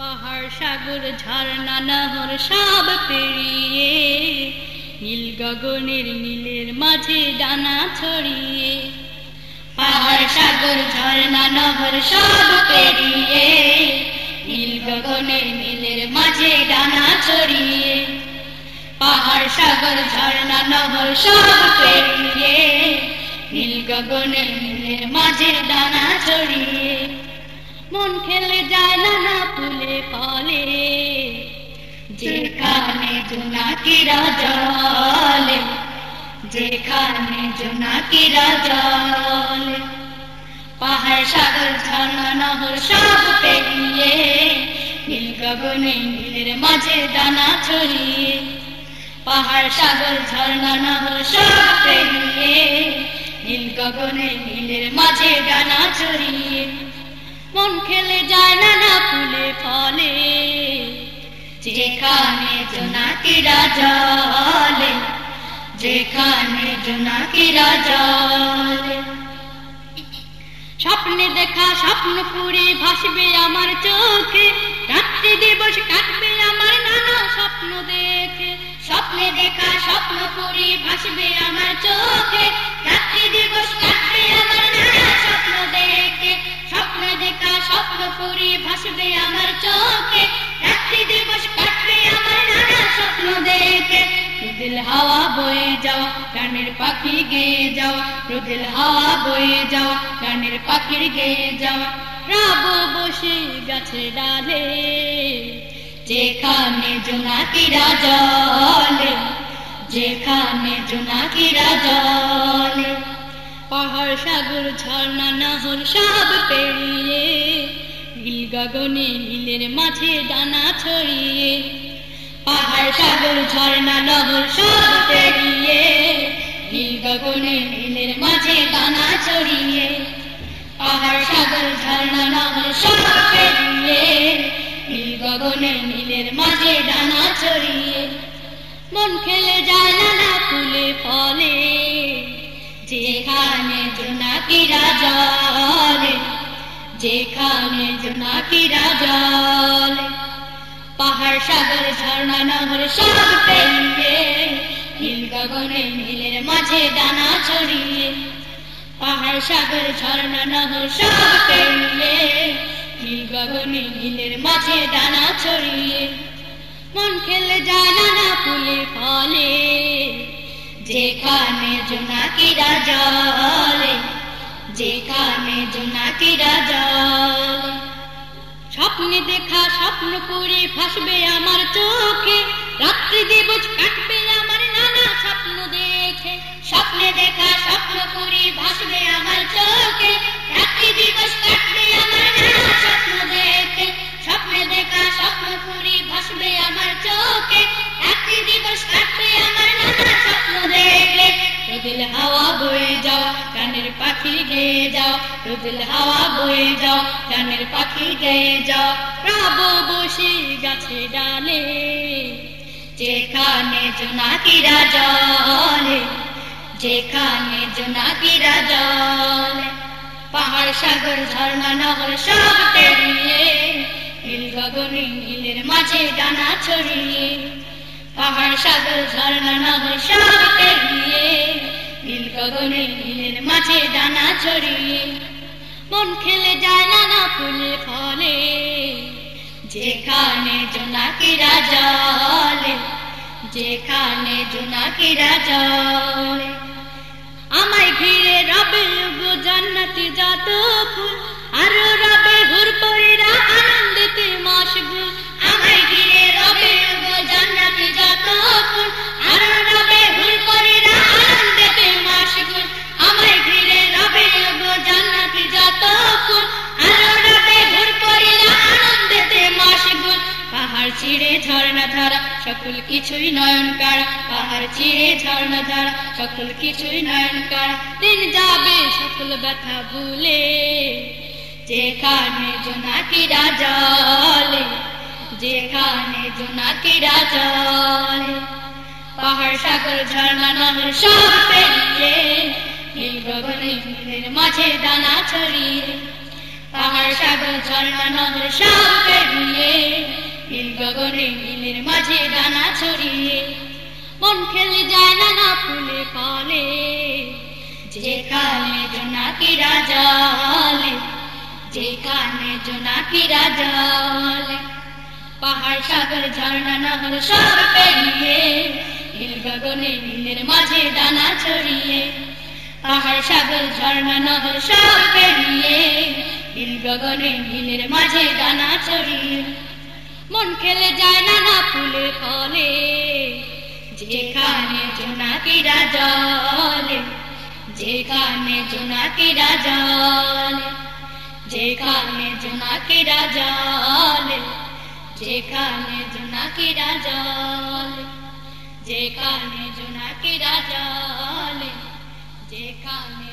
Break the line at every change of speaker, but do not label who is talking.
পাহাড়, সাগর ঝর্ণা নহর, সব পেরিয়ে নীল গগনের নীলের মাঝে ডানা ছড়িয়ে পাহাড়, সাগর ঝর্ণা নহর, সব পেরিয়ে নীল গগনের নীলের মাঝে ডানা ছড়িয়ে পাহাড়, সাগর ঝর্ণা নহর, সব পেরিয়ে নীল গগনের নীলের মাঝে ডানা ছড়িয়ে মন খেলে যায় না না ফুলে ফলে। যেখানে জোনাকিরা জলে, যেখানে জোনাকিরা জলে। পাহাড়, সাগর, ঝর্ণা, নহর সব পেরিয়ে, নীল গগনে নীলের মাঝে দানা ছড়িয়ে। পাহাড়, সাগর, ঝর্ণা, নহর সব পেরিয়ে, নীল গগনে নীলের মাঝে ডানা ছড়িয়ে। মন খেলে যায় না না ফুলে ফলে। যেখানে জোনাকিরা জলে যেখানে জোনাকিরা জলে স্বপ্নে দেখা, স্বপ্ন পুরে ভাসবে আমার চোখে। রাত্রি দিবস কাটবে আমার নানা স্বপ্ন দেখে। স্বপ্নে দেখা, স্বপ্ন পুরে ভাসবে আমার চোখে। রাত্রি দিবস কাটবে নানা দেখে স্বপ্নে দেখা, স্বপ্ন পুরে ভাসবে আমার চোখে। রাত্রি দিবস কাটবে আমার নানা স্বপ্ন দেখে। রুদিল হাওয়া বয়ে যাওয়া গানের পাখি গেয়ে যাওয়া। রুদিল হাওয়া বয়ে যাওয়া গানের পাখির গেয়ে যাওয়া। রাব বসে গাছে ডালে, যেখানে জোনাকিরা জলে, যেখানে জোনাকিরা জলে। পাহাড় সাগর, ঝর্ণা, নহর, সব পেরিয়ে নীল গগনে নীলের মাঝে ডানা ছড়িয়ে পাহাড় সাগর, ঝর্ণা, নহর, সব পেরিয়ে নীল গগনে নীলের মাঝে ডানা ছড়িয়ে পাহাড় সাগর, ঝর্ণা, নহর, সব পেরিয়ে নীল গগনে নীলের মাঝে ডানা ছড়িয়ে মন খেলে যায় না ফুলে, ফলে যেখানে জোনাকিরা জলে যেখানে জোনাকিরা জলে পাহাড় সাগর, ঝর্ণা, নহর, সব পেরিয়ে নীল গগনে নীলের মাঝে ডানা ছড়িয়ে পাহাড় সাগর, ঝর্ণা, নহর, সব পেরিয়ে নীল গগনে নীলের মাঝে ডানা ছড়িয়ে যেখানে জোনাকিরা জলে যেখানে জোনাকিরা জলে স্বপ্নে দেখা, স্বপ্ন করে ফাঁসবে আমার চোখে, রাত্রি দিবস কাটবে আমার নানা স্বপ্ন দেখে। স্বপ্নে দেখা, স্বপ্ন করে ভাসবে রোদিল হাওয়া বয়ে যাও, গানের পাখি গেয়ে যাও রোদিল হাওয়া বয়ে যাও, গানের পাখি গেয়ে যাও, রাব বসে গাছে ডালে, যেখানে জোনাকিরা জলে, যেখানে জোনাকিরা জলে, পাহাড়, সাগর, ঝর্ণা, নহর সব পেরিয়ে, নীল গগনে নীলের মাঝে ডানা ছড়িয়ে, পাহাড়, সাগর, ঝর্ণা, নহর সব পেরিয়ে নীল গগনে নীলের মাঝে ডানা ছড়িয়ে, মন খেলে যায় নানা ফুলে ফলে। যেখানে জোনাকিরা জলে যেখানে জোনাকিরা জলে আমায় ঘিরে রবে জান্নাতি যত ফুল, আরও রবে ছিঁড়ে ঝর্ণা ধারা সকল কিছুই নয়ন কারা পাহাড় ছিঁড়ে ঝর্ণা ধারা সকল কিছুই নয়ন কারা দিন যাবে, সকল ব্যথা ভুলে। যেখানে জোনাকিরা জলে যেখানে জোনাকিরা জলে পাহাড়, সাগর, ঝর্ণা নহর সব পেরিয়ে নীলের মাঝে দানা ছড়িয়ে, পাহাড়, সাগর, ঝর্ণা নহর সব পেরিয়ে নীল গগনে নীলের মাঝে ডানা ছড়িয়ে। মন খেলে যায় না না ফুলে। ফলে যেখানে জোনাকিরা জলে যেখানে জোনাকিরা জলে পাহাড় সাগর ঝর্ণা নহর সব পেরিয়ে নীল গগনে নীলের মাঝে ডানা ছড়িয়ে। পাহাড় সাগর ঝর্ণা নহর সব পেরিয়ে নীল গগনে নীলের মাঝে ডানা ছড়িয়ে। মন খেলে যায় না না ফুলে ফলে। যেখানে জোনাকিরা জলে যেখানে জোনাকিরা জলে যেখানে জোনাকিরা জলে যেখানে জোনাকিরা জলে যেখানে জোনাকিরা জলে যেখানে